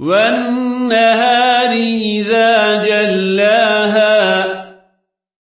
وَالنَّهَارِ إِذَا جَلَّاهَا